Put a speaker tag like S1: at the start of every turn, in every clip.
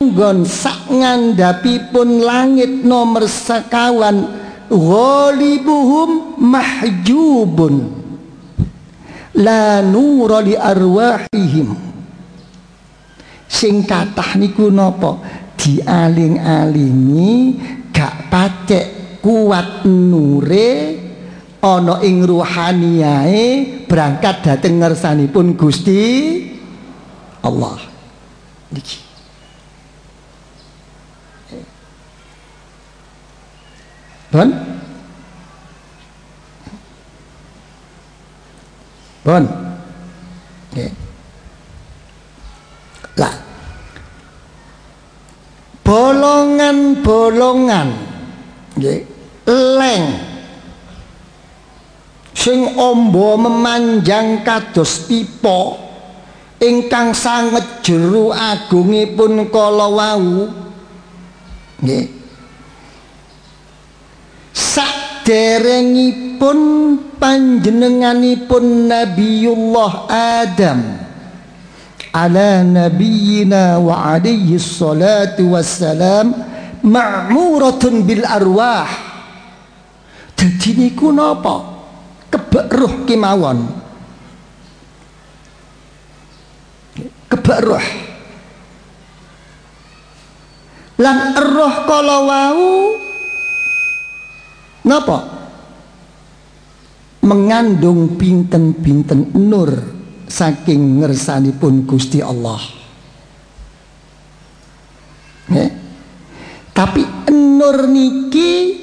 S1: manggon sak ngandhapipun langit nomor sekawan ghalibuhum mahjubun. La nura li arwahihim. Sing kathah niku napa? Dialing-alingi gak pacek kuat nure ana ing ruhaniyae berangkat dhateng ngersanipun Gusti Allah. Niki Bon? Bon. Lah. Bolongan-bolongan. Nggih. Leng. Sing ombo memanjang kados pipa ingkang sanget jero agungipun kala wau. Nggih saderengipun panjenenganipun Nabiullah Adam ala nabiyina wa alaihi salatu wassalam ma'muratun bil arwah. Jadi niku napa? Kebak roh kemawon. Kebak roh lan roh kala wau Napa? Mengandung pinten-pinten nur saking ngersanipun Gusti Allah. Ya. Tapi nur niki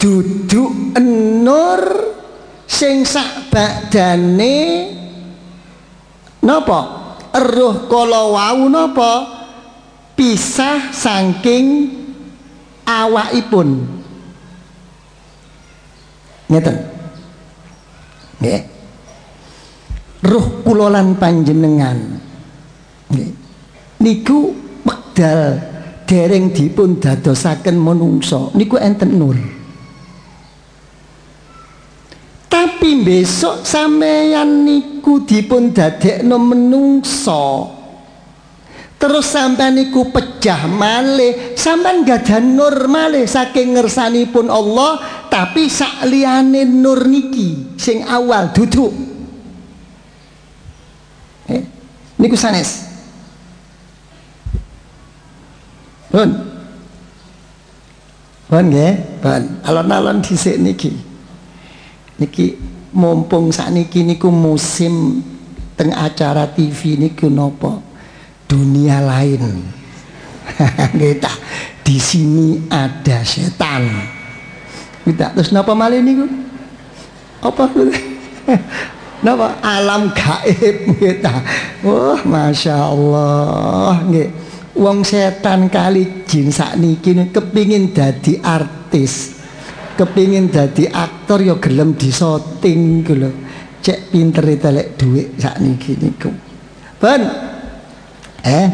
S1: duduk nur sing sak badane napa? Eruh kala wau napa? Pisah saking awakipun ngeten. Nggih. Ruh kula panjenengan. Nggih. Niku wekdal dereng dipun dadosaken menungso niku enten nur. Tapi besok sampeyan niku dipun dadekno menungso terus sampean niku pecah malih sampean gadah nur malih saking ngersanipun Allah tapi sak liyane nur niki sing awal duduk. Eh, niku sanes. Pun pun nggih pun alon-alon dhisik niki. Niki mumpung sak niki niku musim teng acara TV niku napa dunia lain. Kita di sini ada setan. Kita terus napa malih niku? Apa Napa alam gaib kita. Wah, masya Allah. Nggih. Wong setan kali jin sakniki kepingin dadi artis. Kepingin dadi aktor ya gelem disoting gitu lho. Cek pinter telek duit sakniki niku. Ben, eh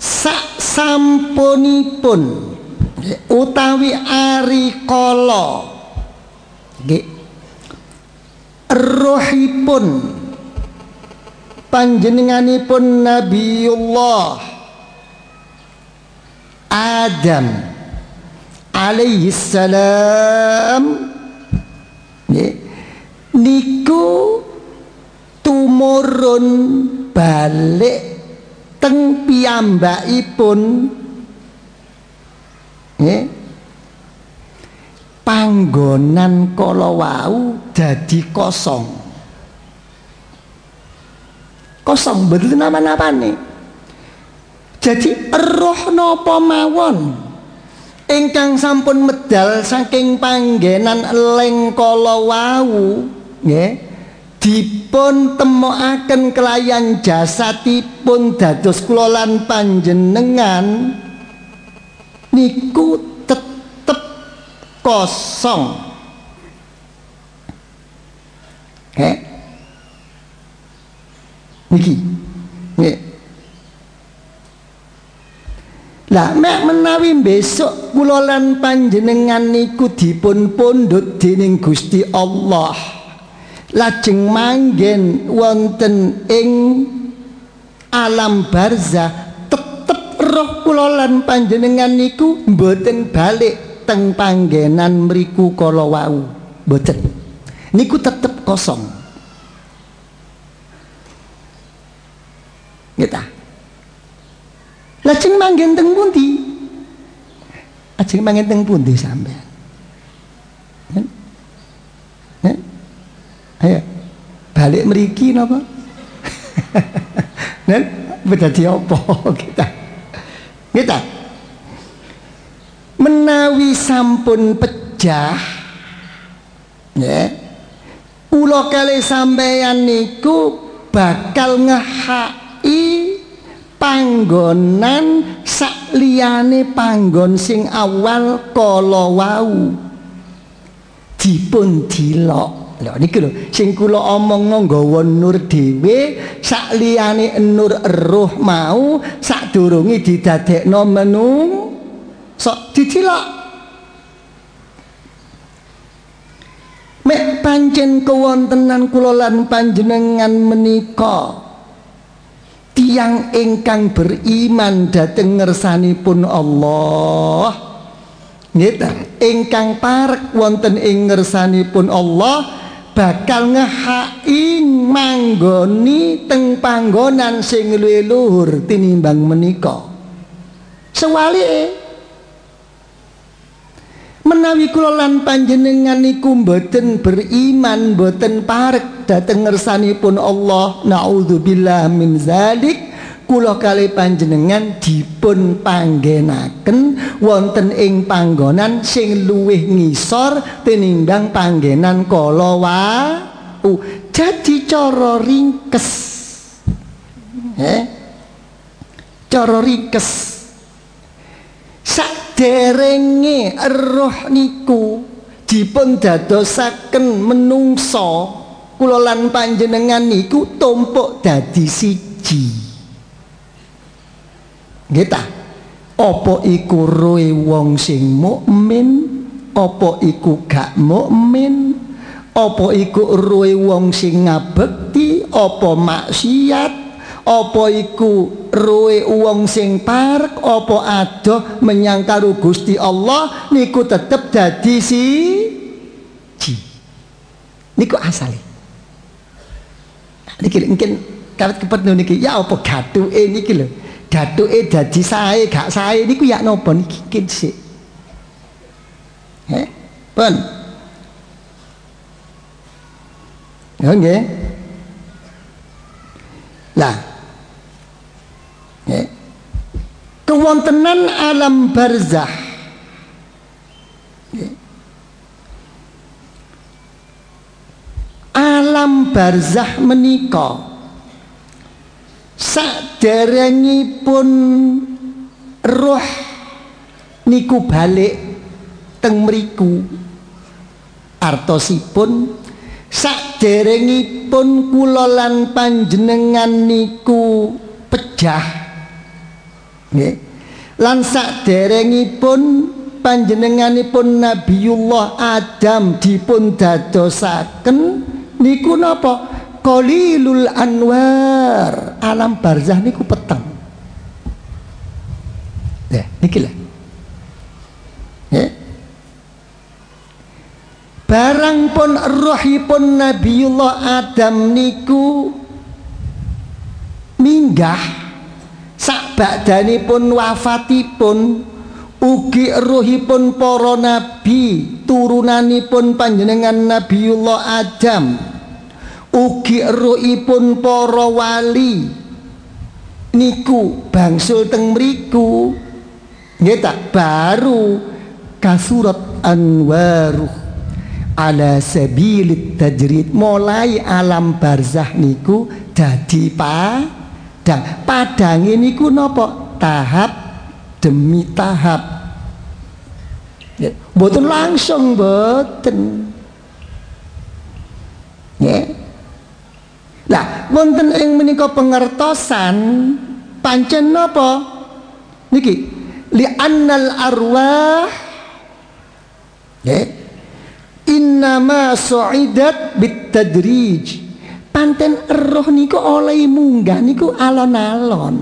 S1: sak sampunipun utawi ari kala nggih. Rohipun panjenenganipun Nabiullah Adam. Alaihi salam. Niku tumurun balik teng piyambakipun nggih. Panggonan kala wau dadi kosong. Kosong betul nama-nama nih jadi roh napa mawon? Ingkang sampun medal saking panggenan leng kala wau nggih dipun temokaken kelayan jasatipun dados kula lan panjenengan niku tetep kosong. Eh niki? Nggih Lah mek menawi besok kula panjenengan niku dipun pundhut dening Gusti Allah. Lajeng manggen wonten ing alam barzah roh kula lan panjenengan niku mboten balik teng panggenan mriku kala wau mboten niku tetep kosong kita lajeng manggen teng pundi lajeng manggen teng pundi sampean Eh? Ayo. Balik meriki napa? Nen beda apa kita? Kita menawi sampun pecah ya kula kali sampeyan niku bakal ngehaki panggonan sakliyane panggon sing awal kala wau. Dipun dilok Lho niki lho sing kula omong nggawa nur dhewe sak liyane nur roh mau sadurunge didadekno menung sok dicilok Mek pancen kewontenan kula lan panjenengan menika tiang ingkang beriman dhateng ngersanipun Allah. Nggih ingkang parek wonten ing ngersanipun Allah bakal ngehaki manggoni teng panggonan sing luwih luhur tinimbang menika. Sewalike menawi kula lan panjenengan niku mboten beriman mboten parek dhateng ngersanipun Allah naudzubillah min zalik kula kali panjenengan dipun panggenaken wonten ing panggonan sing luwih ngisor tinimbang panggenan kala wau jadi cara ringkes. Eh cara ringkes. Saderenge roh niku dipun dadosaken menungso kula lan panjenengan niku tumpuk dadi siji Nggih Apa iku roe wong sing mukmin? Apa iku gak mukmin? Apa iku roe wong sing ngabekti? Apa maksiat? Apa iku roe wong sing parek? Apa adoh menyang karo Gusti Allah niku tetep dadi si ji. Niku asale. Niki mungkin kawit kepet niki ya apa gathuke niki lho. Datuke dadi sae gak sae niku ya napa niki sik Heh, pun. Ya nggih. Lah. Nggih. Kewontenan alam barzah. Nggih. Alam barzah menika pun roh niku balik teng mriku. Artosipun pun kula lan panjenengan niku pecah nggih. Lan saderengipun panjenenganipun Nabiullah Adam dipun dadosaken niku napa qalilul anwar. Alam barzah niku peteng ya niki lah. Ya. Barang pun rohipun Nabiullah Adam niku minggah. Sak pun wafatipun ugi rohipun para nabi turunanipun panjenengan Nabiullah Adam ugi ruhipun para wali. Niku bangsul teng mriku. Nggih tak? Baru kasurat anwaru ala sabilit tajrid. Mulai alam barzah niku dadi padang. Ini ku nopo tahap demi tahap. Boten langsung boten ya Lah wonten ing menika pengertosan pancen napa? Niki li annal arwah ya innama su'idat bitadrij. Panten roh niku oleh munggah niku alon-alon.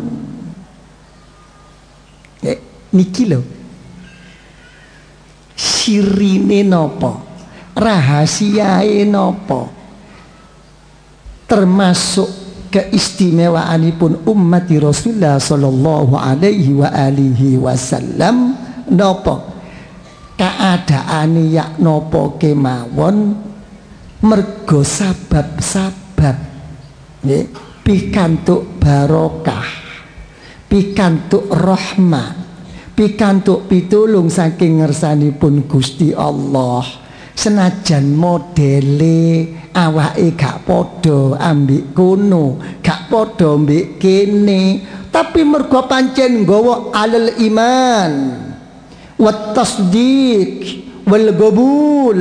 S1: Eh, niki lho. Sirine nopo rahasiae nopo termasuk keistimewaanipun umat Rasulullah sallallahu alaihi wa alihi wasallam. Nopo? Keadaan yak nopo kemawon? Mergo sabab-sabab. Nggih. Pikantuk barokah. Pikantuk rahmat pikantuk pitulung saking ngersanipun Gusti Allah senajan modele awake gak padha ambek kono gak padha ambek kene tapi mergo pancen nggawa alal iman. Wat tasdiq wal qabul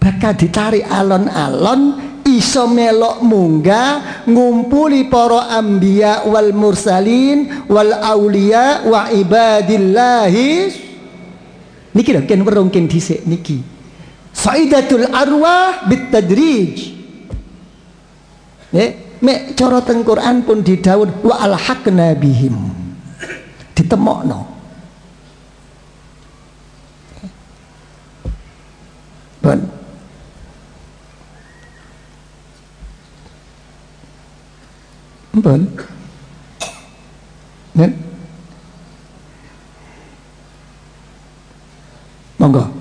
S1: bakal ditarik alon-alon iso melok munggah ngumpuli para anbiya wal mursalin wal aulia wa ibadillahi. Niki lho ken werung ken dhisik niki faidatul arwah bitadrij ya mek cara teng Quran pun didawuh wa alhaqna bihim ditemokno Bon. Bon. Nen. Monggo.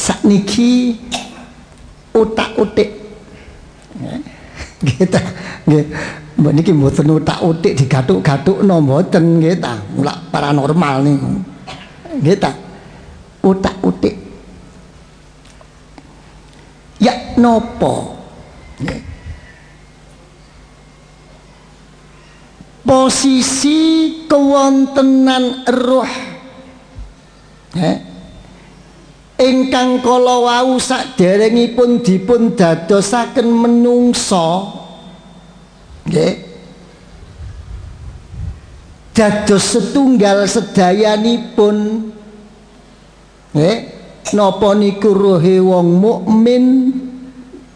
S1: Sakniki utak-utik kita nggih mbok niki mboten utak-utik digathuk-gathukno mboten nggih ta. Mulak paranormal niku. Nggih ta. Utak-utik ya nopo? Posisi kewontenan roh. Eh ingkang kala wau saderengipun dipun dadosaken menungso nggih dados setunggal sedayanipun nggih napa niku rohe wong mukmin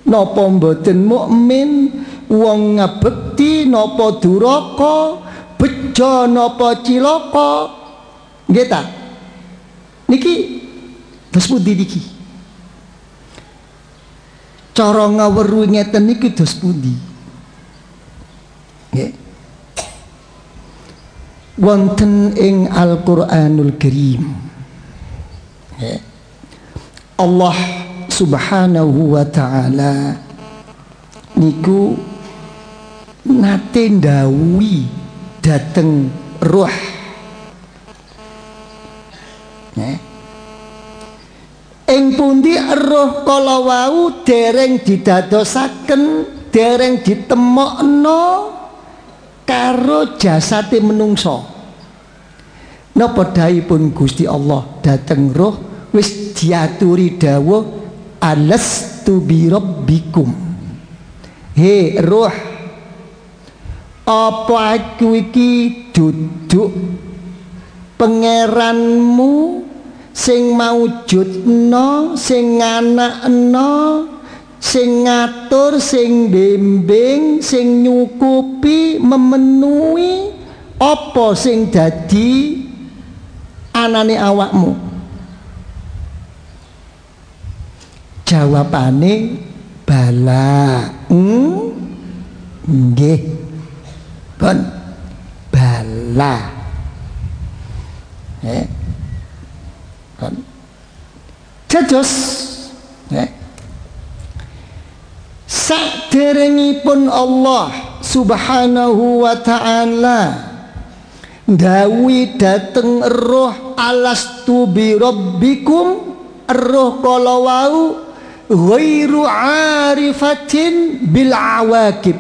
S1: napa mboten mukmin wong ngabekti napa duraka bejo napa cilaka nggih ta? Niki Dos pundi niki? Cara ngaweru ngeten niki dos pundi? Nggih. Wonten ing Al-Qur'anul Karim. Nggih. Allah Subhanahu wa taala niku nate ndawuhi dateng roh. Nggih. Ing pundi roh kala wau dereng didadosaken dereng ditemokno karo jasate menungso napa pun Gusti Allah dateng roh wis diaturi dawuh alastu bi rabbikum. He roh apa aku iki duduk pangeranmu sing maujudna sing anakna sing ngatur sing bimbing sing nyukupi memenuhi apa sing dadi anane awakmu? Jawabane bala. Hmm? nggih. Bon bala. Eh Dados ya. Saderengipun Allah Subhanahu wa taala dawi dateng roh alastu bi rabbikum roh kala wau ghairu arifatin bil awakib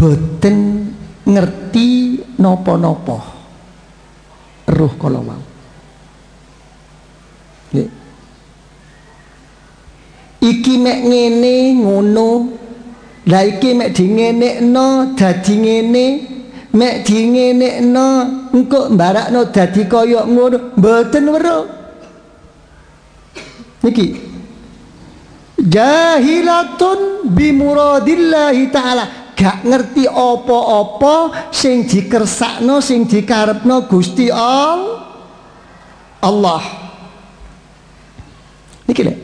S1: boten ngerti nopo-nopo. Roh kala mau iki mek ngene ngono lah iki mek dingenekno dadi ngene mek dingenekno engko mbarakno dadi kaya ngono mboten weruh. Niki. Jahilatun bimuradillahi taala gak ngerti apa-apa sing dikersakno sing dikarepno Gusti Allah Allah. Niki lho.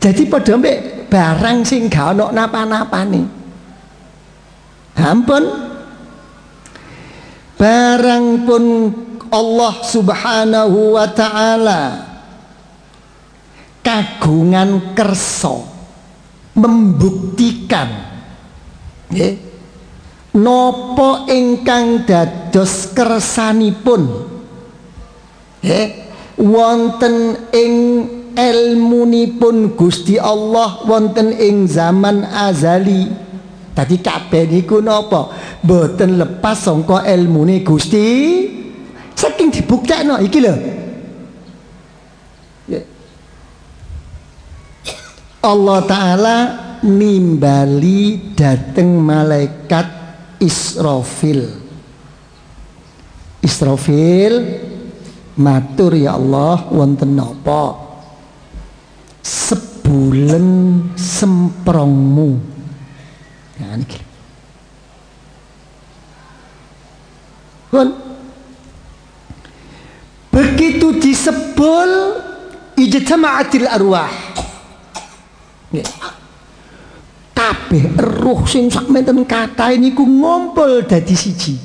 S1: Jadi padha mbek barang sing gak ono napa-napane. Ampun. Barang pun Allah subhanahu wa ta'ala. Kagungan kerso membuktikan. Ya, nopo ingkang dados kersanipun? Ya, wonten ing ilmunipun Gusti Allah wonten ing zaman azali. Tadi kabeh niku napa? Mboten lepas sangka ilmune Gusti. Saking dibuktekno iki lho. Allah taala nimbali dateng malaikat Israfil. Israfil matur ya Allah wonten napa sebulan semprongmu. Ya niki Pun begitu disebul ijtama'atil arwah kabeh roh sing sakmenten kathah niku ngumpul dadi siji.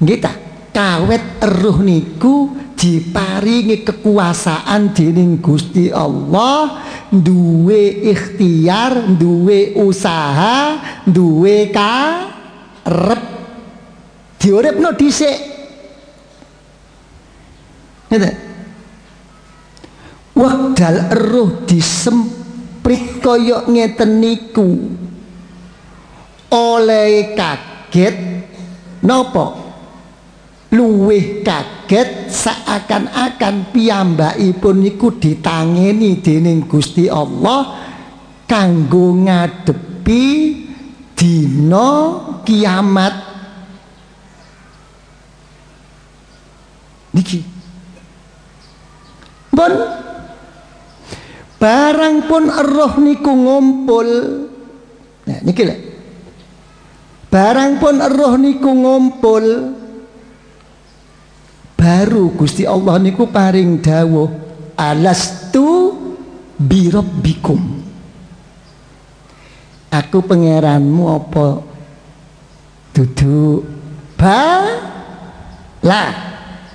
S1: Nggih ta? Kawet roh niku diparingi kekuasaan dening Gusti Allah duwe ikhtiar duwe usaha duwe karep. Diuripno dhisik. Ngene wekdal eruh disemprit kaya ngeten niku. Oleh kaget napa? Luwih kaget seakan-akan piyambakipun niku ditangeni dening Gusti Allah kanggo ngadepi dina kiamat. Niki. Bon barang pun roh niku ngumpul. Nah niki lho. Barang pun roh niku ngumpul. Baru Gusti Allah niku paring dawuh alastu birabbikum aku pangeranmu apa? Duduk. Ba? Lah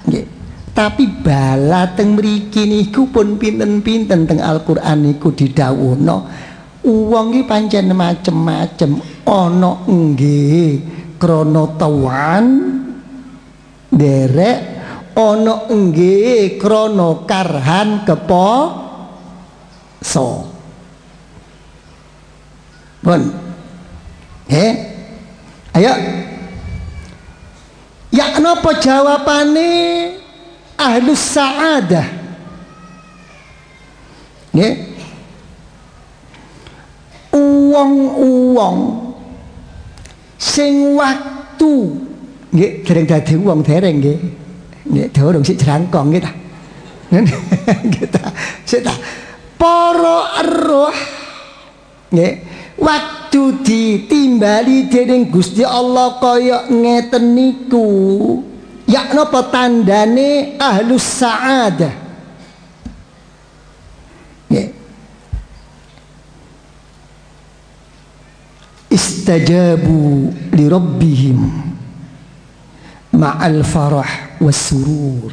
S1: nggih tapi bala teng mriki niku pun pinten-pinten teng Al-Qur'an niku didhawuhno wong iki pancen macem-macem ana nggih krana tawan derek ana nggih krana karhan kepo so. Pun. Eh ayo. Ya napa jawabane ahlus saadah. Nggih uwong-uwong sing waktu. Nggih dereng dadi wong dereng nggih Nek dorong sik jerangkong kita. kita sik ta. Roh nggih waktu ditimbali dening Gusti Allah kaya ngeten niku ya napa tandane ahlus saadah istajabu li rabbihim ma'al farah wasurur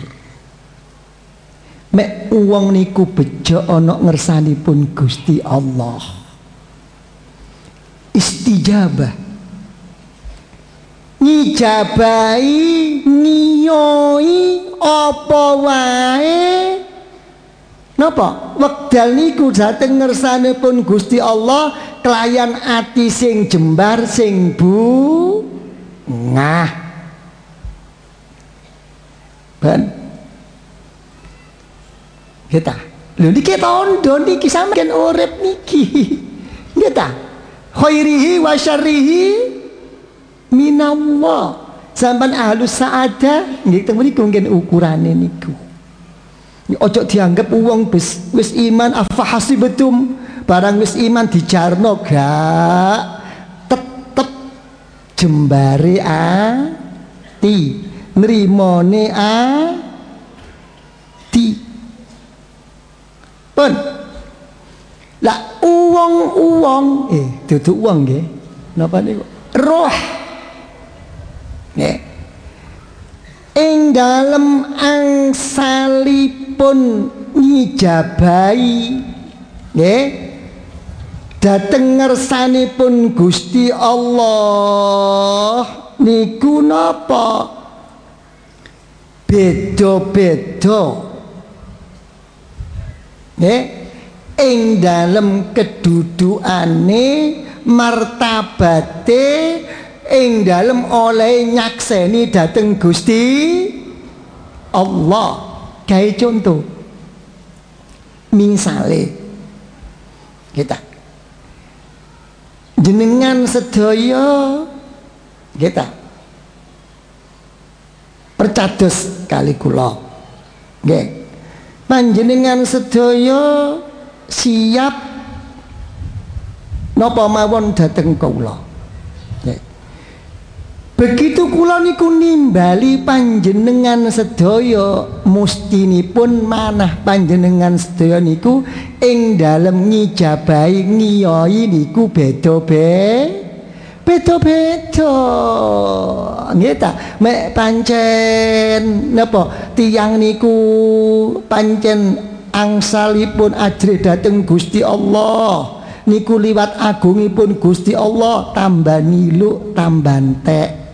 S1: mek uang niku bejo ana ngersanipun Gusti Allah. Istijabah ngijabai ngiyoi apa wae napa wekdal niku dhateng ngersanipun Gusti Allah kelayan ati sing jembar sing bu ngah Ben. Kita. Lho niki tondo niki sampeyan urip niki. Nggih ta? Khairihi wa syarrihi minallah. Sampan ahlus saada nggih teng mriku nggih ukurane niku. Ojo dianggap uang wis wis iman afa betum barang wis iman dijarno gak. Tetep jembare ati nrimone ati. Pun. Lah uang-uang eh duduk uang nggih. Napa niku? Roh nggih ing dalem angsalipun ngijabahi nggih dateng ngersanipun Gusti Allah niku napa? Beda-beda. Nggih ing dalem kedudukane martabate ing dalem oleh nyakseni dateng Gusti Allah. Kayak contoh. Misale kita. Jenengan sedaya. Kita. Percados kali kula. Nggih. Panjenengan sedaya siap. Napa mawon dhateng kula Begitu kula niku nimbali panjenengan sedaya mustinipun manah panjenengan sedaya niku ing dalem ngijabahi ngiyai niku beda be. Beda-beda nggih ta? Mek pancen napa? Tiyang niku pancen angsalipun ajre dhateng Gusti Allah. Niku liwat agungipun Gusti Allah tambah nilu tambah entek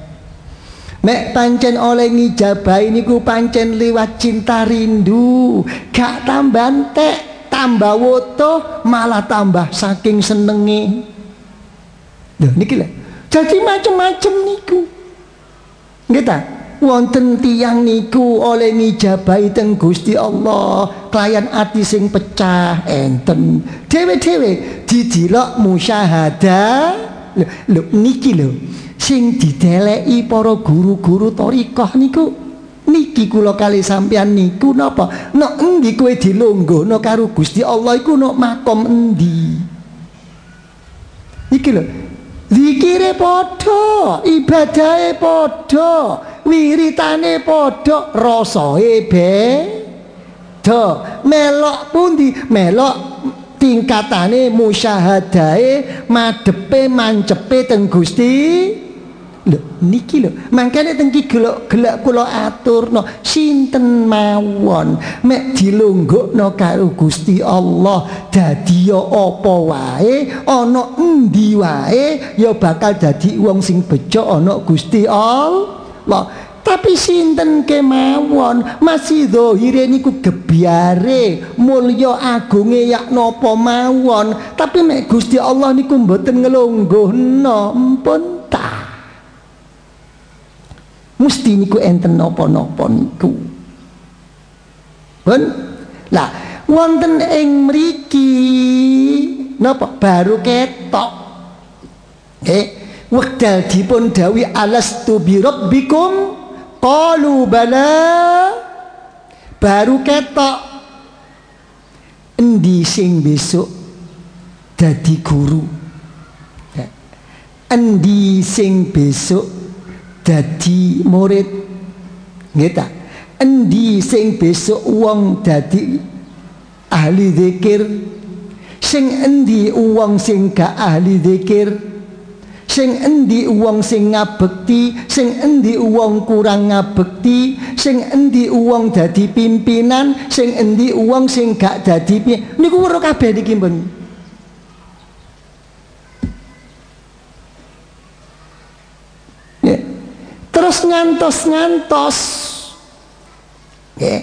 S1: Mek pancen oleh ngijabai niku pancen liwat cinta rindu. Gak tambah entek Tambah woto malah tambah saking senengi. Loh niki lah Jadi macam-macam niku. Kita wonten tiang niku oleh ngijabai teng Gusti Allah klien ati sing pecah enten. Dewe-dewe didilok musyahadah. Lho niki lho sing dideleki para guru-guru thariqah niku niki kula kali sampean niku napa? Nek endi kowe dilonggono karo Gusti Allah iku nek makom endi? Iki lho zikire padha ibadahe padha wiritane padha rasae beda. Melok pundi? Melok tingkatane musyahadae madepe mancepe teng Gusti lho niki lho. Mangkane tengki gelak-gelak kula aturno. Sinten mawon? Mek dilonggokno karo Gusti Allah dadi ya apa wae? Ana endi wae? Ya bakal dadi wong sing bejo ana Gusti Allah. Tapi sinten kemawon? Masih dohire niku gebyare mulya agunge yak napa mawon? Tapi mek Gusti Allah niku mboten ngelonggohno ampun ta mesti niku enten napa-napa niku. Pun? Lah wonten ing mriki napa? Baru ketok. Eh wekdal dipun dawuhi alastu bi rabbikum? Qalu bala. Baru ketok. Endi sing besok dadi guru? Endi sing besok dadi murid. Nggih endi sing besok wong dadi ahli zikir? Sing endi wong sing gak ahli zikir? Sing endi wong sing ngabekti? Sing endi wong kurang ngabekti? Sing endi wong dadi pimpinan? Sing endi wong sing gak dadi niku weruh kabeh niki mbon terus ngantos-ngantos. Nggih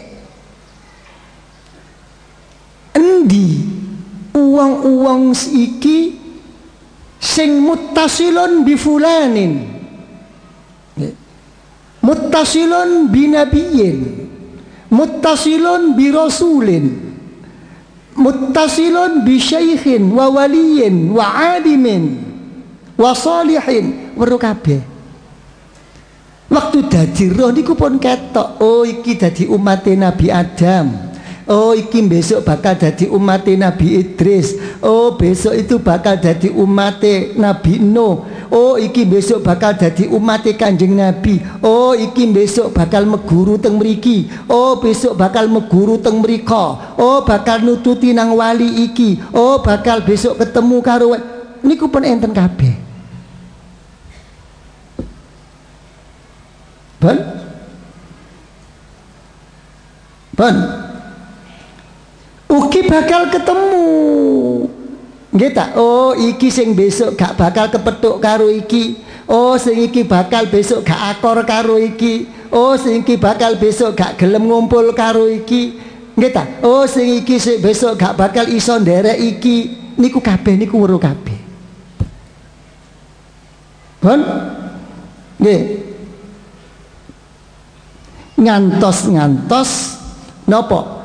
S1: endi uang-uang iki sing muttasilun bi fulanin? Muttasilun bi nabiyyin? Muttasilun bi rasulin? Muttasilun bi syaikhin wa waliyin wa alimin wa salihin? Weruh kabeh waktu dadi roh niku pun ketok oh iki dadi umat Nabi Adam. Oh iki besok bakal jadi umat Nabi Idris. Oh besok itu bakal jadi umat Nabi Nuh. Oh iki besok bakal jadi umat kanjeng Nabi. Oh iki besok bakal meguru teng meriki Oh besok bakal meguru teng merika Oh bakal nututi nang wali iki. Oh bakal besok ketemu karo Niku pun enten kabeh Bon Bon ugi bakal ketemu. Nggih oh iki sing besok gak bakal kepethuk karo iki. Oh sing iki bakal besok gak akor karo iki. Oh sing iki bakal besok gak gelem ngumpul karo iki. Nggih oh sing iki sing besok gak bakal iso nderek iki. Niku kabeh niku weruh kabeh. Bon nggih ngantos-ngantos napa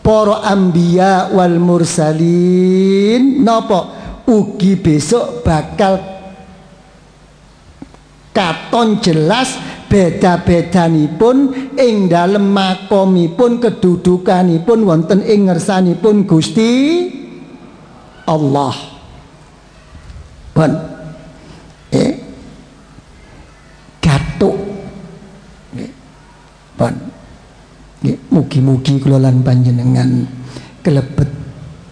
S1: para ambiya wal mursalin napa ugi besok bakal katon jelas beda-bedanipun ing dalem makomipun kedudukanipun wonten ing ngersanipun Gusti Allah. Bon. Eh. Gatuk. Bon. Mugi-mugi kula lan panjenengan kelebet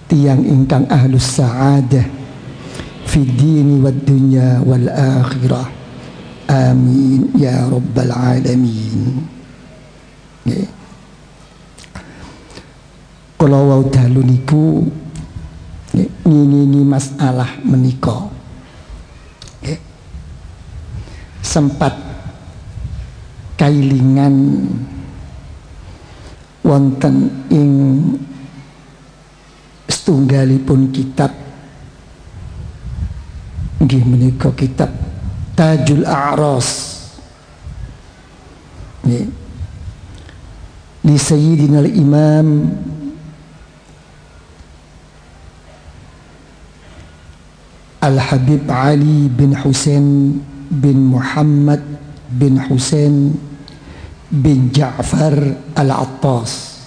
S1: tiang ingkang ahlus sa'adah fi dini wad dunya wal akhirah. Amin ya rabbal alamin. Kula wau dalu niku ngingini masalah menika. Nggih. Sempat kailingan wonten ing setunggalipun kitab. Nggih menika kitab Tajul A'ras nggih. Li Sayyidina al-Imam Al-Habib Ali bin Husain bin Muhammad bin Husain bin Ja'far Al-Attas.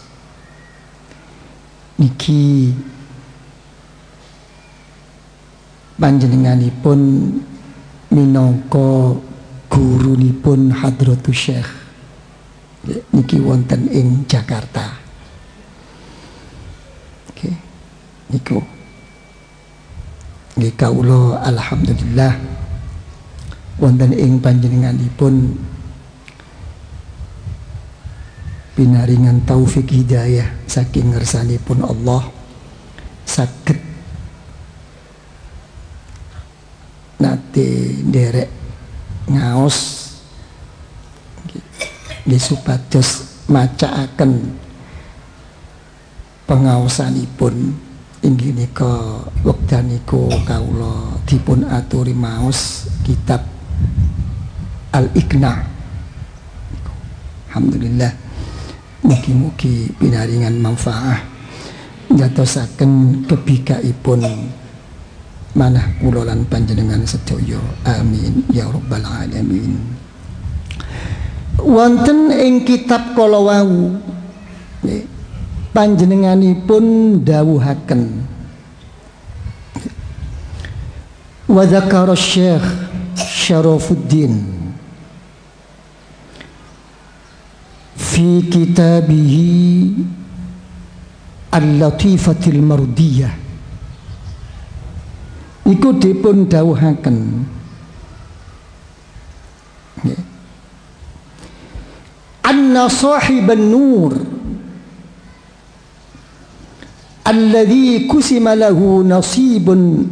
S1: Niki panjenenganipun minangka gurunipun Hadratus Syekh. Niki wonten ing Jakarta. Oke niku. Nggih kawula alhamdulillah wonten ing panjenenganipun pinaringan taufik hidayah saking ngersanipun Allah sakit nate derek ngaos di supados macaaken pengaosanipun. Inggih nika wekdaniku kawula dipun aturi maos kitab Al-Iqna. Alhamdulillah. Mugi-mugi pinaringan manfaah nyatosaken kebikaipun manah kula lan panjenengan sedaya. Amin. Ya rabbal alamin. Wonten ing kitab kala wau panjenenganipun dawuhaken wa Syekh Syarafuddin في كتابه اللطيفة المردية iku dipun dawuhaken anna sahiban nur alladhi kusima lahu nasibun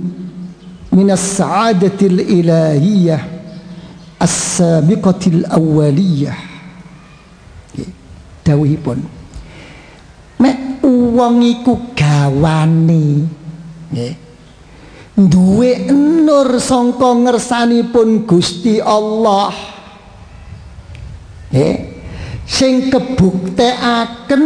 S1: min as-sa'adati al-ilahiyyah as-sabiqati al-awwaliyah dawuhipun. Mek wong iku gawane nggih. Duwe nur sangka ngersanipun Gusti Allah. Nggih. Sing kebuktekaken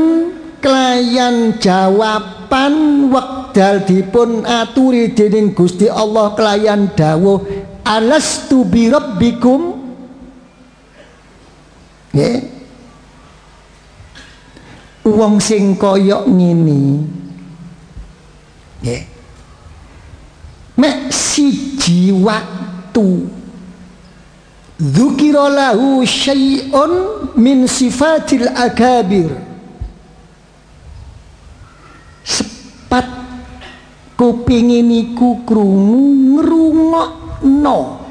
S1: kelayan jawaban wekdal dipun aturi dening Gusti Allah kelayan dawuh alastu bi rabbikum? Nggih. Wong sing kaya ngene. Nggih. Mek siji waktu Dzukira lahu syai'un min sifatil akabir. Sepat kupingin iku krungu ngrungokno.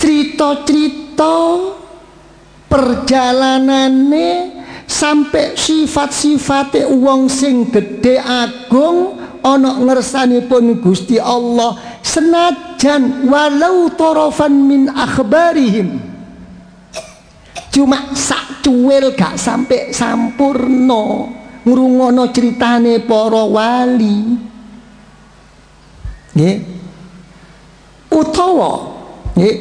S1: Cerita-cerita perjalanane sampai sifat-sifate wong sing gede agung ana ngersanipun Gusti Allah senajan walau torofan min akhbarihim. Cuma sak cuwil gak sampai sampurno ngrungono ceritane para wali. Nggih. Utawa nggih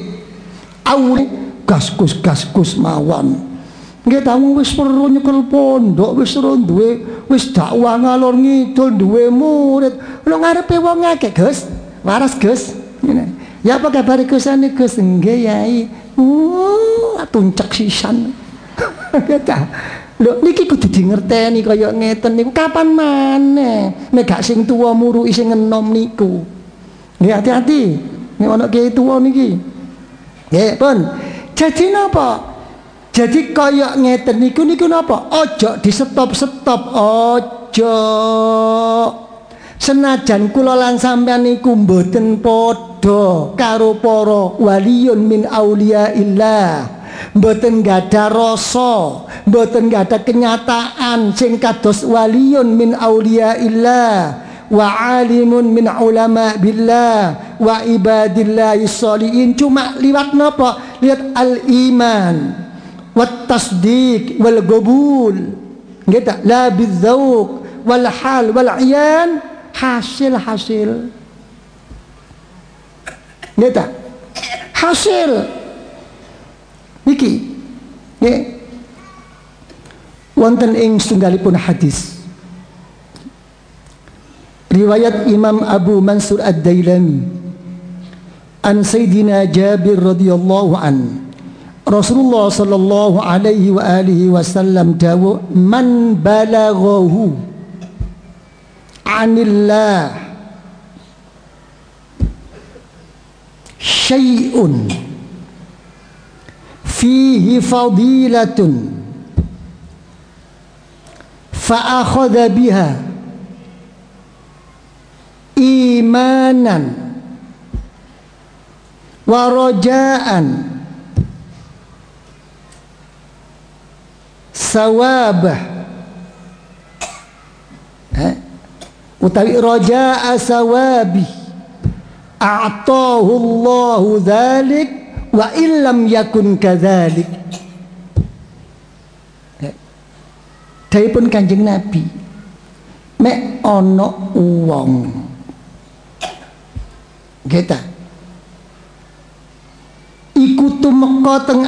S1: aure gaskus gaskus mawon Nggih tamu wis perlu nyekel pondok, wis perlu duwe wis dakwah ngalor ngidul duwe murid. Lho ngarepe wong akeh, Gus. Waras Gus. Ya apa kabar Gus ane Gus? Nggih Yai. Uh, tuncek sisan. Kata. Lho niki kudu dingerteni kaya ngeten niku kapan maneh nek gak sing tuwa muru sing ngenom niku. Nggih hati-hati. Nek ana kiai tuwa niki. Nggih, pun. Jadi napa? Jadi kaya ngeten niku niku napa? Ojo di stop-stop, ojo. Senajan kula lan sampean niku mboten padha karo para waliyun min auliyaillah. Mboten gada rasa, mboten gada kenyataan sing kados waliyun min auliyaillah wa alimun min ulama billah wa ibadillahi sholihin cuma liwat napa lihat al iman wat tasdiq wal gobul gitu. la bidzauq wal hal wal iyan hasil hasil gitu. hasil niki. Nggih wonten ing setunggalipun hadis. Riwayat Imam Abu Mansur Ad-Dailami. An Sayyidina Jabir radhiyallahu an Rasulullah sallallahu alaihi wa alihi wasallam dawu man balaghahu anillah syai'un fihi fadilatun fa akhadha biha imanan wa rajaan sawabah eh? utawi roja sawabi a'tahu Allahu dzalik wa illam yakun kadzalik. Eh? pun Kanjeng Nabi mek ana wong. Kita iku tumeka teng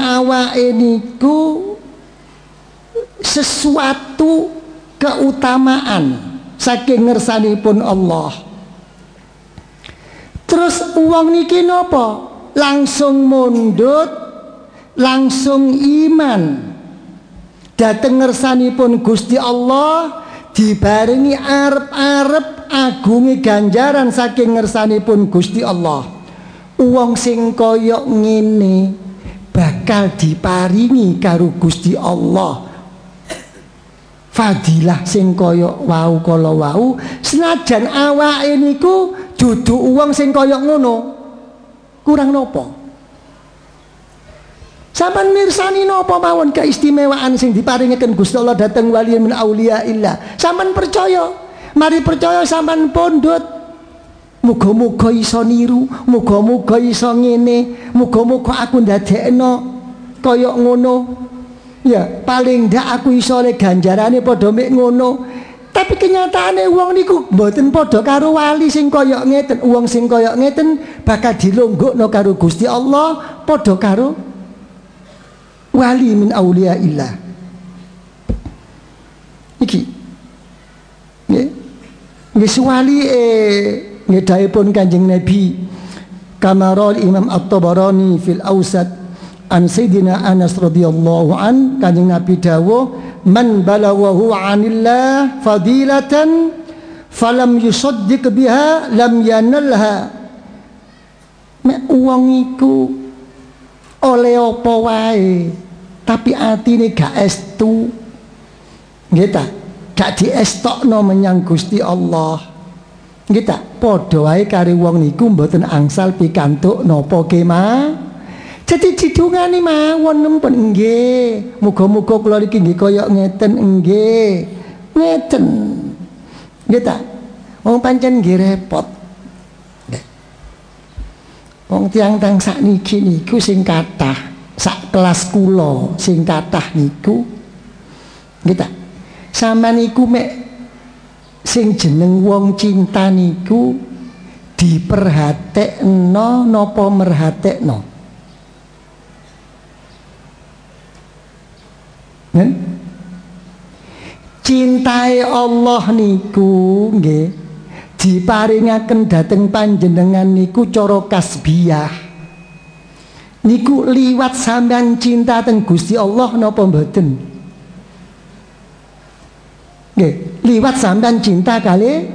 S1: sesuatu keutamaan saking ngersanipun Allah. Terus uang niki nopo? Langsung mundut langsung iman. Dateng ngersanipun Gusti Allah dibarengi arep-arep agungi ganjaran saking ngersanipun Gusti Allah. Uang sing koyok ngene bakal diparingi karo Gusti Allah fadilah sing kaya wau kala wau senajan awake niku dudu uang sing kaya ngono kurang nopo Sampan mirsani nopo mawon keistimewaan sing diparingaken Gusti Allah dateng wali min aulia illa. Sampan percaya, mari percaya sampan pondot. Muga-muga iso niru, muga-muga iso ngene, muga-muga aku ndadekno kaya ngono. Ya, paling ndak aku iso le ganjarane padha mek ngono. Tapi kenyataane wong niku mboten padha karo wali sing kaya ngeten. Wong sing kaya ngeten bakal dilonggokno karo Gusti Allah padha karo wali min aulia illah. Iki. Nggih. Nggih wali eh ngedahipun Kanjeng Nabi Kamarol Imam At-Tabarani fil Ausat an Sayyidina Anas radhiyallahu an Kanjeng Nabi dawuh man balaghahu anillah fadilatan falam yusaddiq biha lam yanalha. Mek wong iku oleh apa wae? Tapi atine gak estu. Nggih ta? Gak diestokno menyang Gusti Allah. Nggih ta? Padha wae karo wong niku mboten angsal pikantuk napa kemah jadi didungani mawon nempun nggih. Muga-muga kula iki nggih kaya ngeten nggih. Ngeten. Nggih ta? Wong pancen nggih repot. Wong tiang-tiang sakniki niku sing sak kelas kula sing kathah niku nggih? Sama niku mek sing jeneng wong cinta niku diperhatekno napa merhatekno? Nen? Cintai Allah niku nggih diparingaken dhateng panjenengan niku cara kasbiah. Niku liwat sampean cinta teng Allah napa mboten? Nggih, liwat sampean cinta kali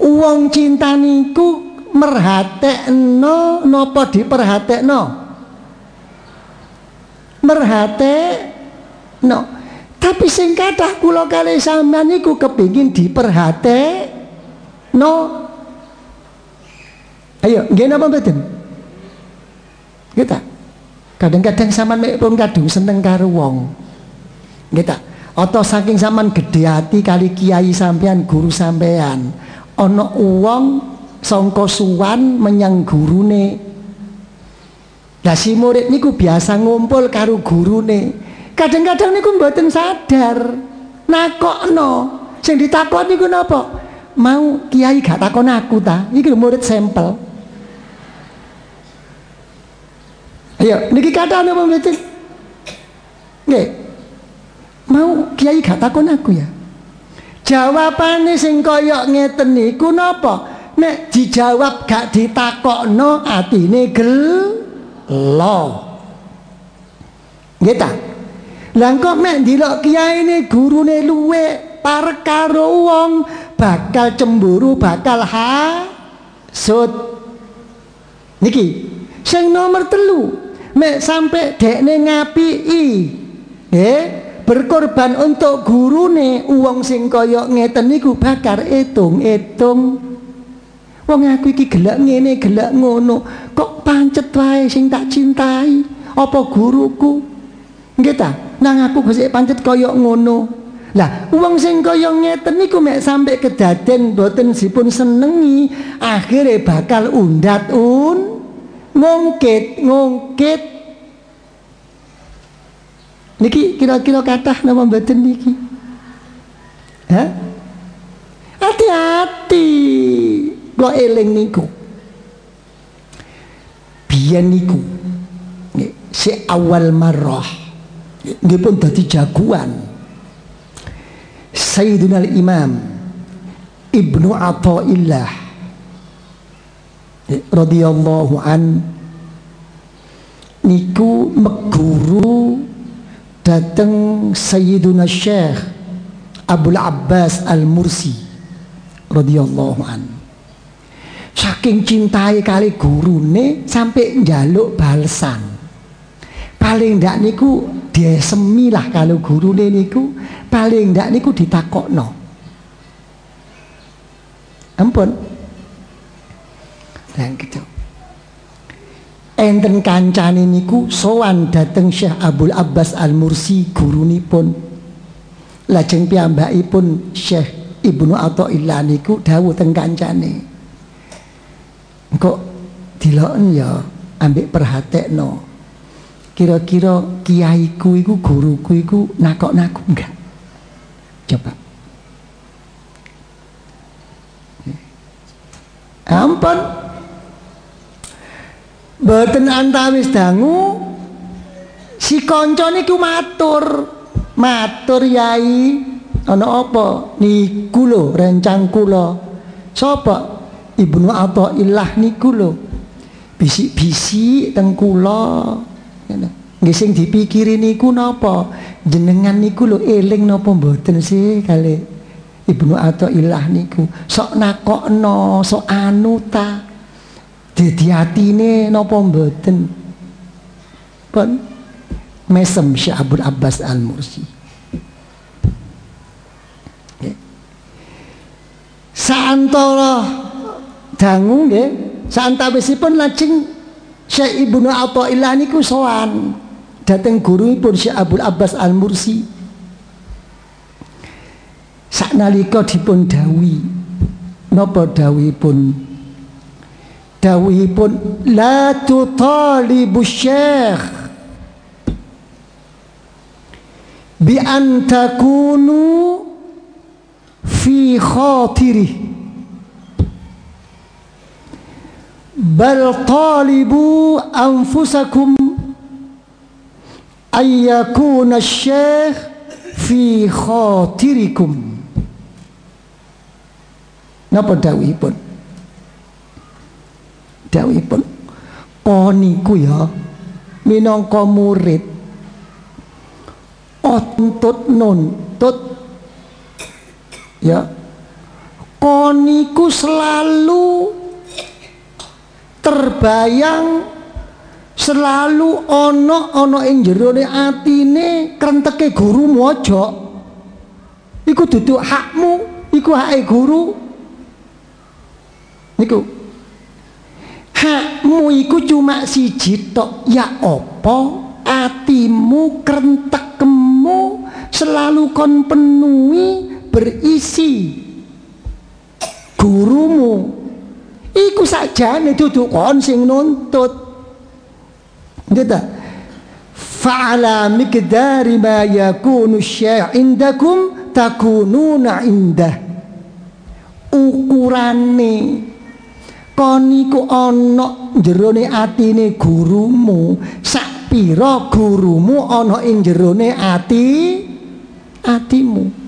S1: uang cinta niku merhatekno napa diperhatekno? Merhatek No. Tapi sing kathah kula kali sampean niku kepingin diperhate no. Ayo, nggih napa mboten? Kita kadang-kadang sampean mek pun kadung seneng karo wong. Kita atau saking sampean gede hati kali kiai sampean guru sampean ana uang sangka suwan menyang gurune. Lah si murid niku biasa ngumpul karo gurune. Kadang-kadang niku mboten sadar. Nakokno. Sing ditakon niku napa? Mau kiai gak takon aku ta? Iki murid sampel. Ayo, niki kata napa mboten? Nggih. Mau kiai gak takon aku ya? Jawabane sing kaya ngeten niku napa? Nek dijawab gak ditakokno atine gelo. Nggih ta? Lah kok mek ndelok kiyaine gurune luwe karo wong bakal cemburu bakal hasud. Niki sing nomor telu mek sampai dekne ngapiki eh berkorban untuk gurune uang sing kaya ngeten niku bakar etung-etung. Wong aku iki gelak ngene gelak ngono kok pancet wae sing tak cintai? Apa guruku nggih ta? Nang aku gesek pancet kaya ngono. Lah uang sing kaya ngeten niku mek sampai kedaden boten sipun senengi akhirnya bakal undat un. Ngungkit ngungkit. Niki kira-kira kathah nama boten niki? Hah? hati-hati. Kok eling niku? Biyen niku si awal marah dia pun dadi jagoan. Sayyidina Imam Ibnu Athaillah radhiyallahu an niku meguru dateng Sayyiduna Syekh Abdul Abbas Al-Mursi radhiyallahu an. Saking cintai kali gurune sampai njaluk balesan paling ndak niku semi lah kalau guru niku paling ndak niku ditakokno. Ampun. Dan gitu. Enten kancane niku sowan dateng Syekh Abdul Abbas Al Mursi gurunipun lajeng piyambakipun Syekh Ibnu Athaillah niku dawuh teng kancane. Kok diloken ya ambek perhatekno kira-kira kiaiku iku guruku iku nakok-naku enggak? Coba. Ampun. Boten antawis dangu si kanca niku matur. Matur yai. Ana apa? Niku lho rencang kula. Sapa? Ibnu athaillah niku lho. Bisik-bisik teng kula nggih sing niku napa? Jenengan niku lho eling napa mboten sih kali? Ibnu Athaillah niku. Sok nakokno sok anu ta? Dadi atine napa mboten? Pun mesem Syekh Abbas Al-Mursi. Saantara dangu nggih. Saantawisipun lajeng Syekh Ibnu Athaillah niku sowan. Dateng pun Syekh Abdul Abbas Al-Mursi. Saknalika dipun dawi. Napa dawuhipun? Dawuhipun la tutalibu syekh bi an takunu fi khatirih bal talibu anfusakum ay yakuna syekh fi khatirikum napa dawuhipun? Dawuhipun. Koniku ya minangka murid. Ontut nuntut. Ya. Koniku selalu terbayang selalu ono ono ing jerone atine krenteke guru mojo iku duduk hakmu iku hake guru. Niku. Hakmu iku cuma siji tok ya opo atimu krentekemu selalu kon penuhi berisi gurumu iku sakjane duduk kon sing nuntut Gitu. Fa'ala miqdari ma yakunu syai' indakum takununa indah. Ukurane kon iku ana jerone atine gurumu, sak pira gurumu ana ing jerone ati atimu.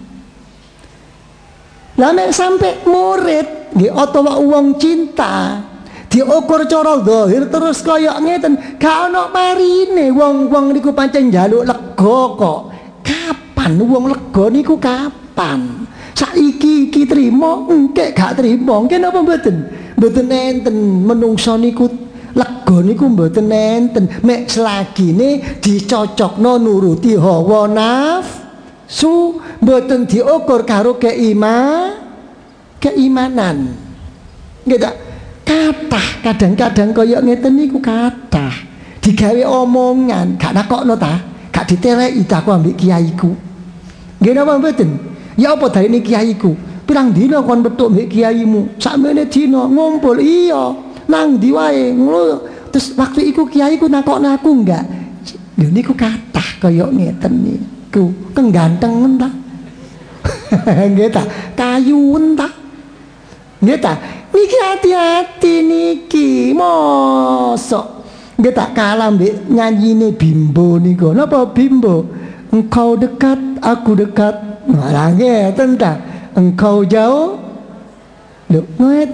S1: Lah sampe murid nggih utawa wong cinta diukur cara zahir terus kaya ngeten. Gak ana marine wong-wong niku pancen njaluk lega kok. Kapan wong lega niku kapan? Saiki iki trimo engke gak trimo engke napa mboten? Mboten enten menungso niku lega niku mboten enten. Mek selagine dicocokno nuruti hawa nafsu mboten diukur karo keiman keimanan nggih Kathah kadang-kadang kaya ngeten niku kathah. Digawe omongan, gak nakokno ta? Gak diteleki ta aku ambek kiaiku. Nggih napa mboten? Ya apa darene kiaiku? Pirang dina kon betuk mbek kiaimu? Sakmene dina ngumpul iya. Nang ndi wae ngono. Terus waktu iku kiaiku nakokno aku enggak? Lho niku kathah kaya ngeten niku. Kenggantengen ta? Nggih ta? Kayuwen ta? Nggih ta? Niki hati-hati niki mosok Dia tak kalah mbek nyanyine bimbo niku. Napa bimbo? Engkau dekat, aku dekat. Malah ngeten ta. Engkau jauh. Lho,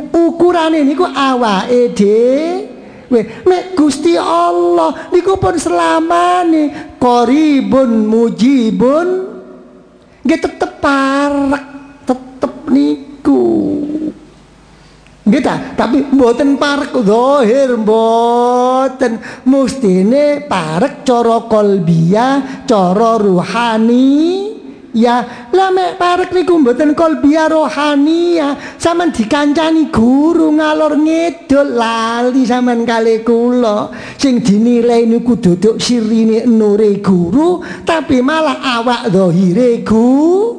S1: ukurane niku awake dhewe. Nek Gusti Allah niku pun selamane qaribun mujibun nggih tetep parek tetep niku Nggih tapi mboten parek zahir mboten. Mustine parek cara kolbia, cara ruhani. Ya, lah mek parek niku mboten kolbia rohani ya. Saman dikancani guru ngalor ngidul lali sampean kali kula. Sing dinilai niku duduk sirine nure guru, tapi malah awak zahire guru.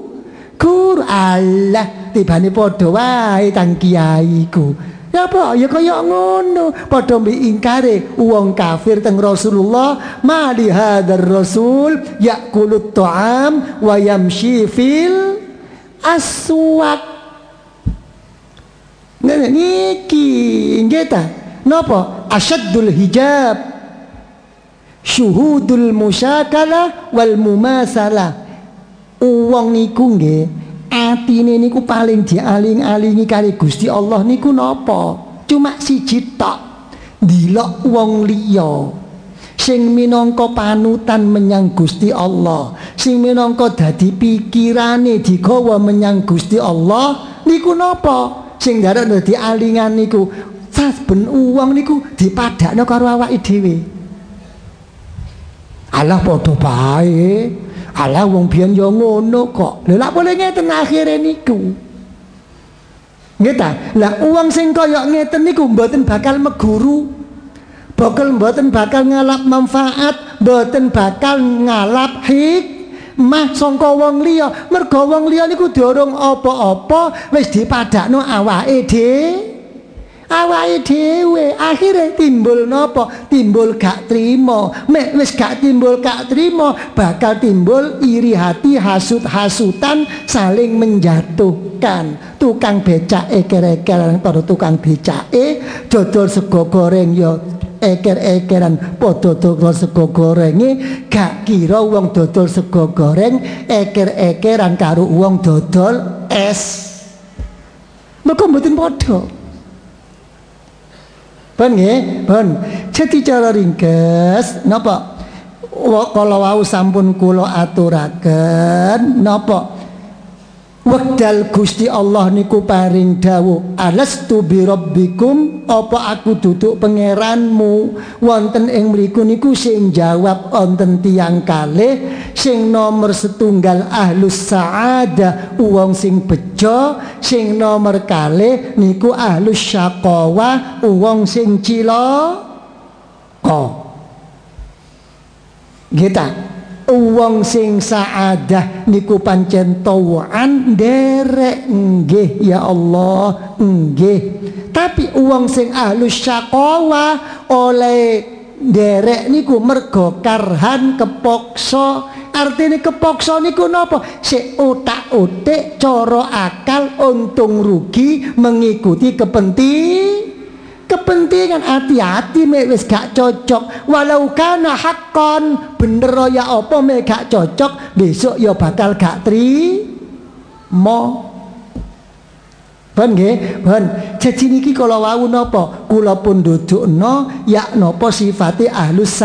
S1: Guru Allah tibane padha wae tang kiaiku. Ya apa? Ya kaya ngono. Padha ingkare wong kafir teng Rasulullah, ma li hadzal rasul yakulut ta'am wa yamshi fil aswaq. Ngene niki nggih ta? Napa? Asyaddul hijab. Syuhudul musyakalah wal mumasalah. Uang niku nggih atine niku paling dialing-alingi kali Gusti Allah niku napa? Cuma siji tok dilok wong liya. Sing minangka panutan menyang Gusti Allah sing minangka dadi pikirane digawa menyang Gusti Allah niku napa? Sing ndarek dadi alingan niku saben uang niku dipadakno karo awake dhewe. Allah padha bae Allah wong biyen ya ngono kok. Lha lak boleh ngeten akhire niku? Nggih lah uang sing kaya ngeten niku mboten bakal meguru. Bakal mboten bakal ngalap manfaat mboten bakal ngalap hik mah sangka wong liya mergo wong liya niku dorong apa-apa wis dipadakno awake dhewe awake dhewe akhire timbul napa? Timbul gak trimo mek wis gak timbul gak trimo bakal timbul iri hati hasut-hasutan saling menjatuhkan. Tukang becak eker-ekeran karo tukang becake dodol sego goreng ya eker-ekeran padha dodol sego gorenge gak kira wong dodol sego goreng eker-ekeran karo wong dodol es. Mergo mboten padha Ben nggih, ben. Jadi cara ringkes napa? Kalau wau sampun kula aturaken napa? Wekdal Gusti Allah niku paring dawuh alastu bi rabbikum? Apa aku duduk pangeranmu? Wonten ing mriku niku sing jawab wonten tiang kalih sing nomor setunggal ahlus saada wong sing bejo sing nomor kalih niku ahlus syaqawa wong sing cilaka. Gitu wong sing saadah niku pancen tawaan derek nggih ya Allah nggih. Tapi wong sing ahlus syaqawa oleh derek niku mergo karhan kepokso. Artinya kepokso niku napa? Si otak otak coro akal untung rugi mengikuti kepenting kepentingan. Hati-hati mek wis gak cocok. Walau kana hakon bener ya apa mek gak cocok besok ya bakal gak tri mo Ben nggih, ben. Jadi niki kala wau napa? Kula pun dudukno ya napa sifate ahlus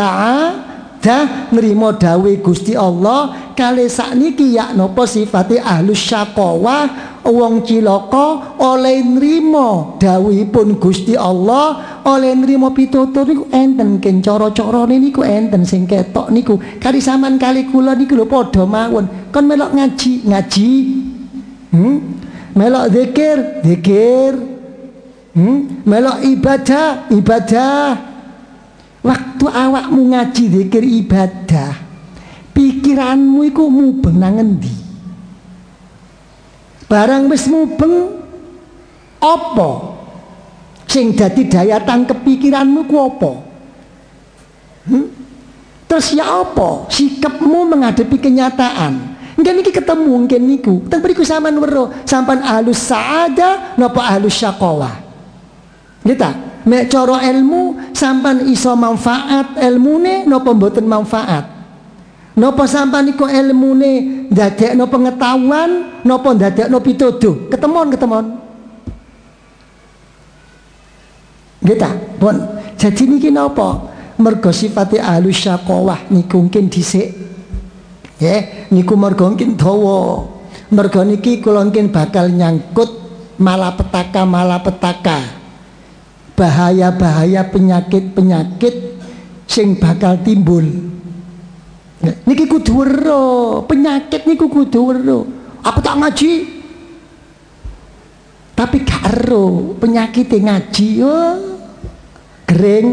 S1: sa'adah nrimo dawuh Gusti Allah kali sakniki ya napa sifate ahlus syaqawah wong cilaka oleh nrimo dawuhipun Gusti Allah oleh nrimo pitutur niku enten ken cara-carane niku enten sing ketok niku kali sampean kali kula niku lho padha mawon kon melok ngaji ngaji hmm? melok zikir zikir hmm? melok ibadah ibadah waktu awakmu ngaji zikir ibadah pikiranmu iku mubeng nang endi barang wis mubeng apa sing dadi daya tangkep pikiranmu ku apa hmm? terus ya apa sikapmu menghadapi kenyataan Mungkin ini ketemu mungkin niku. Teng beriku sampean weruh sampean ahlus saada napa ahlus syaqawa. Kita mek cara ilmu sampean iso manfaat ilmune napa mboten manfaat. Napa sampean niku ilmune ndadekno pengetahuan napa ndadekno pituduh? Ketemon ketemon. Nggih ta? Pun. Jadi niki napa? Mergo sifate alus syaqawah niku mungkin dhisik. Nggih, niku mergo mungkin dawa. Mergo niki bakal nyangkut malapetaka malapetaka. Bahaya-bahaya penyakit-penyakit sing bakal timbul Niki kudu weruh, penyakit niku kudu weruh. Aku tak ngaji. Tapi gak ero penyakit ngaji yo kering.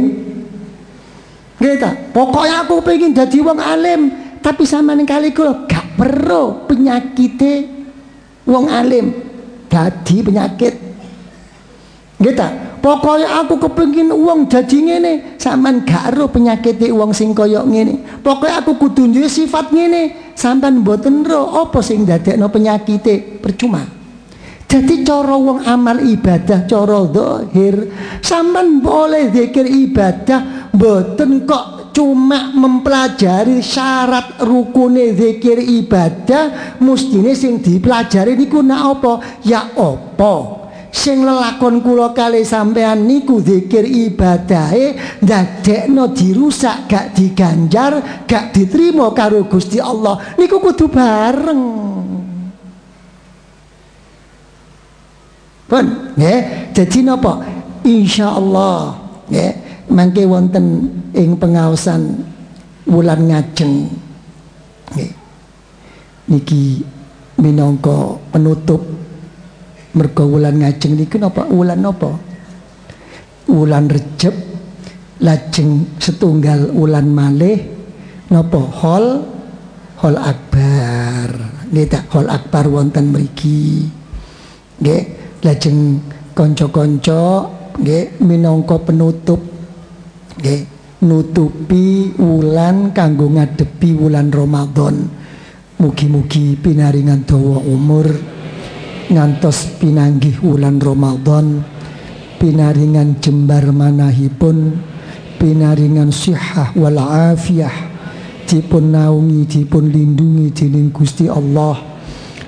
S1: Gitu. Pokoknya aku pengen jadi wong alim, tapi sama kali kula gak perlu penyakit wong alim. Dadi penyakit. Gitu. Pokoknya aku kepengin uang jadi ngene, sampean gak ero uang sing kaya ngene. Pokoknya aku kudu duwe sifat ngene, sampean mboten ro apa sing dadekno penyakite, percuma. Jadi cara wong amal ibadah cara zahir, sampean boleh zikir ibadah mboten kok cuma mempelajari syarat rukune zikir ibadah mustine sing dipelajari niku nak apa? Ya apa? Sing lelakon kula kali sampean niku zikir ibadahe ndadekno dirusak gak diganjar gak diterima karo Gusti Allah. Niku kudu bareng. Pun nggih dadi napa? Insyaallah nggih mangke wonten ing pengaosan wulan ngajeng. Nggih. Niki minangka penutup mergo wulan ngajeng niku napa? Wulan napa? Wulan Recep lajeng setunggal wulan malih napa? Hol hol akbar. Nggih tak hol akbar wonten mriki. Nggih lajeng kanca-kanca nggih minangka penutup. Nggih nutupi wulan kanggo ngadepi wulan Ramadan. Mugi-mugi pinaringan dawa umur ngantos pinanggih wulan Ramadan pinaringan jembar manahipun pinaringan sihah wal afiyah dipun naungi dipun lindungi dening Gusti Allah.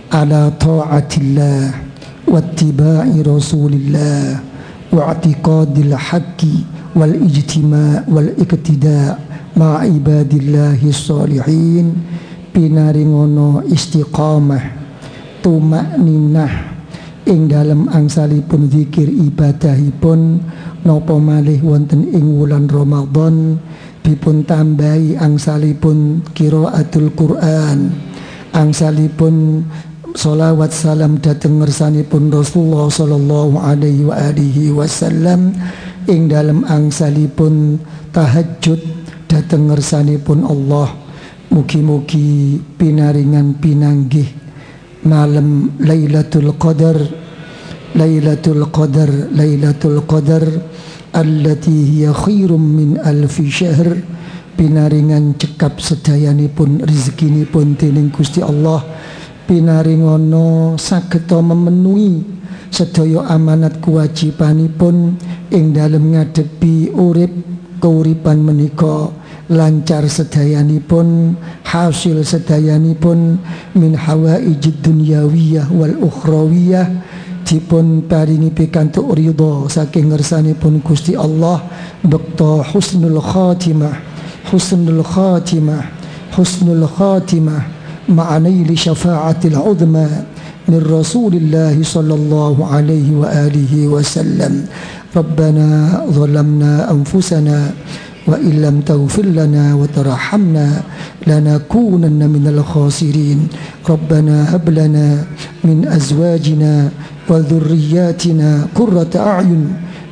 S1: Ala taatillah wattiba'i rasulillah wa i'tiqadil haqqi wal ijtima' wal iktida' ma ibadillahi salihin. Pinaringono istiqamah tumak ninah. Ing dalam angsalipun zikir ibadahipun nopo malih wonten ing wulan Ramadan dipun tambahi angsalipun qiraatul Quran. Angsalipun solawat salam dateng ngersanipun Rasulullah sallallahu alaihi wa alihi wasallam. Ing dalam angsalipun tahajud dateng ngersanipun Allah. Mugi-mugi pinaringan pinanggih malam Lailatul Qadar Lailatul Qadar Lailatul Qadar allati hiya khairum min alfi syahr pinaringan cekap sedayanipun rezekinipun dening Gusti Allah. Pinaringono saged memenuhi sedaya amanat kewajibanipun ing dalem ngadepi urip keuripan menika lancar sedayanipun hasil sedayanipun min hawaijid dunyawiyah wal ukhrawiyah dipun paringi pikantuk ridha saking ngersanipun Gusti Allah bekta husnul khatimah husnul khatimah husnul khatimah ma'anaili syafa'atil uzma رسول الله صلى الله عليه وآله وسلم ربنا ظلمنا أنفسنا وإن لم تغفر لنا وترحمنا لنكونن من الخاسرين. ربنا هب لنا من أزواجنا وذرياتنا قرة أعين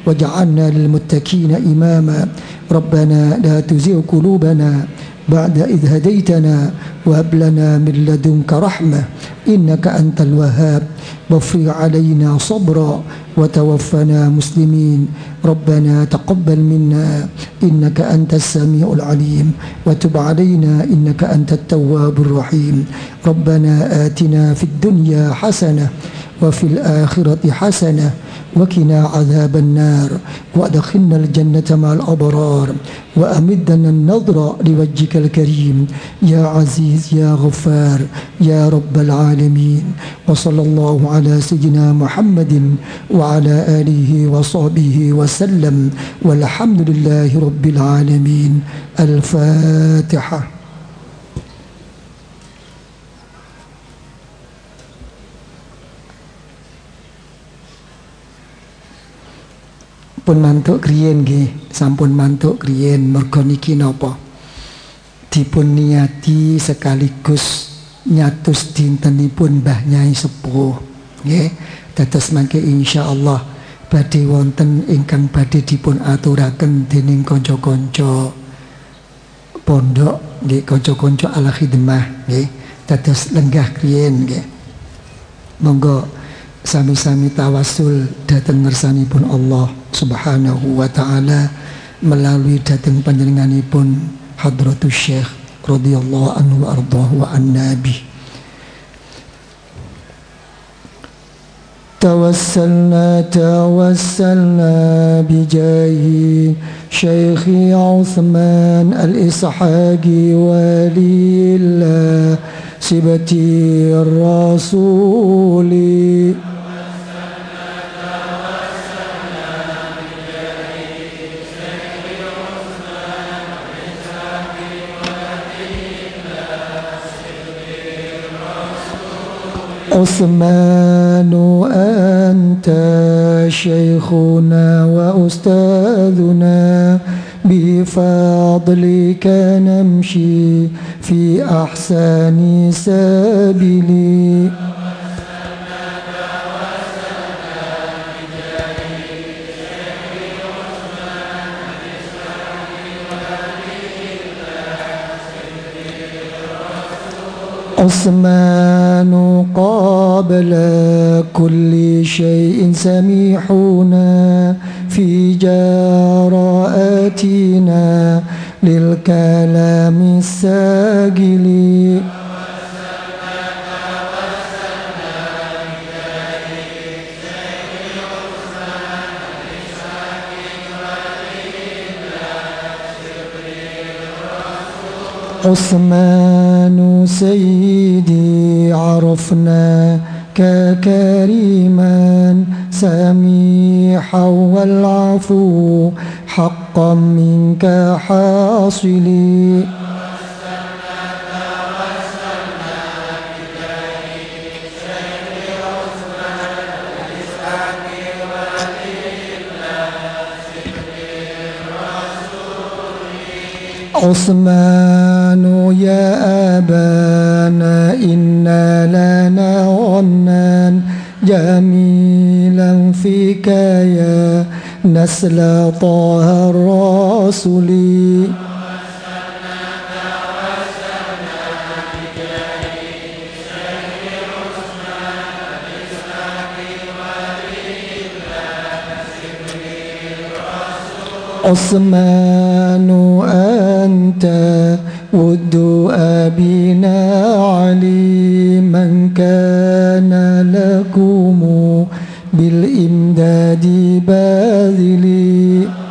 S1: واجعلنا للمتقين إماما. ربنا لا تزغ قلوبنا بعد إذ هديتنا وهب لنا من لدنك رحمة إنك أنت الوهاب. وفرغ علينا صبرا وتوفنا مسلمين. ربنا تقبل منا إنك أنت السميع العليم. وتب علينا إنك أنت التواب الرحيم. ربنا آتنا في الدنيا حسنة وفي الآخرة حسنة وكنا عذاب النار. وأدخلنا الجنة مع الأبرار. وأمدنا النظر لوجهك الكريم. يا عزيز يا غفار يا رب العالمين. وصلى الله على سيدنا محمد وعلى آله وصحبه وسلم. والحمد لله رب العالمين. الفاتحة. Pun mantuk kriyen nggih sampun mantuk kriyen. Mergo niki napa? Dipun niati sekaligus nyatus dintenipun Mbah Nyai Sepuh. Nggih. Dados mangke insyaallah badhe wonten ingkang badhe dipun aturaken dening kanca-kanca pondok nggih kanca-kanca ala khidmah nggih. Dados lenggah kriyen nggih. Monggo sami-sami tawasul datang ngersanipun Allah Subhanahu wa taala melalui datang panjenenganipun حضرة الشيخ رضي الله عنه وأرضاه وعنا به. توسلنا توسلنا بجاه شيخ عثمان الإسحاق ولي الله سبتي الرسول. عثمان أنت شيخنا وأستاذنا. بفضلك نمشي في أحسن سبيل عثمان قابل كل شيء سميحنا في جراءتنا للكلام الساجل. عثمان سيدي عرفنا كريما سميحا والعفو حقا منك حاصلي. عثمان يا أبانا إنا لنا غنان جميلا فيك يا نسل طه الرسول. عثمان أنت ود أبينا علي من كان لكم بالإمداد باذلي.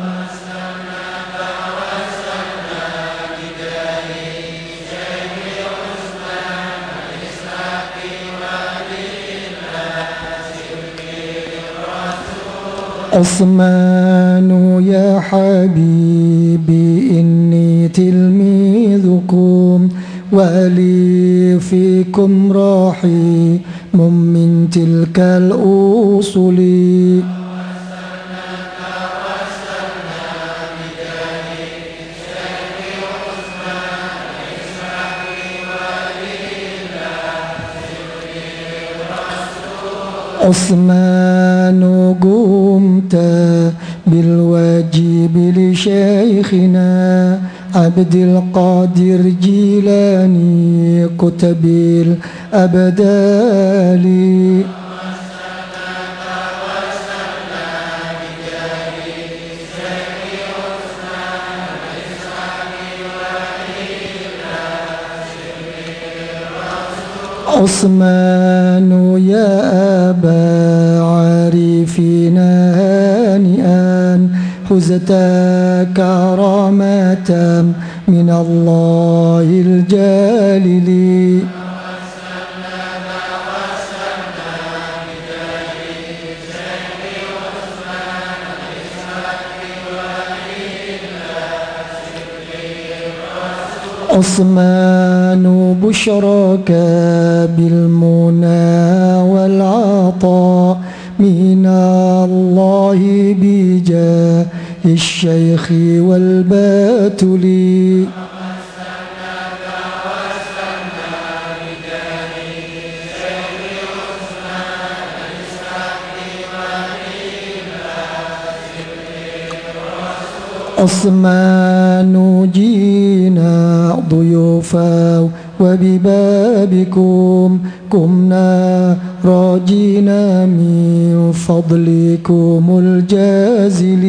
S1: عثمان يا حبيبي إني تلميذكم ولي فيكم راحي من تلك الأصول عثمان قمت بالواجب لشيخنا عبد القادر جيلاني كتب الأبدال عثمان يا أبا عارفين هانئا حزت كرامة من الله الجليل. عثمان بشرك بالمنى والعطاء من الله بجاه الشيخ والباتل عثمان جينا ضيوفا وببابكم قمنا راجينا من فضلكم الجازل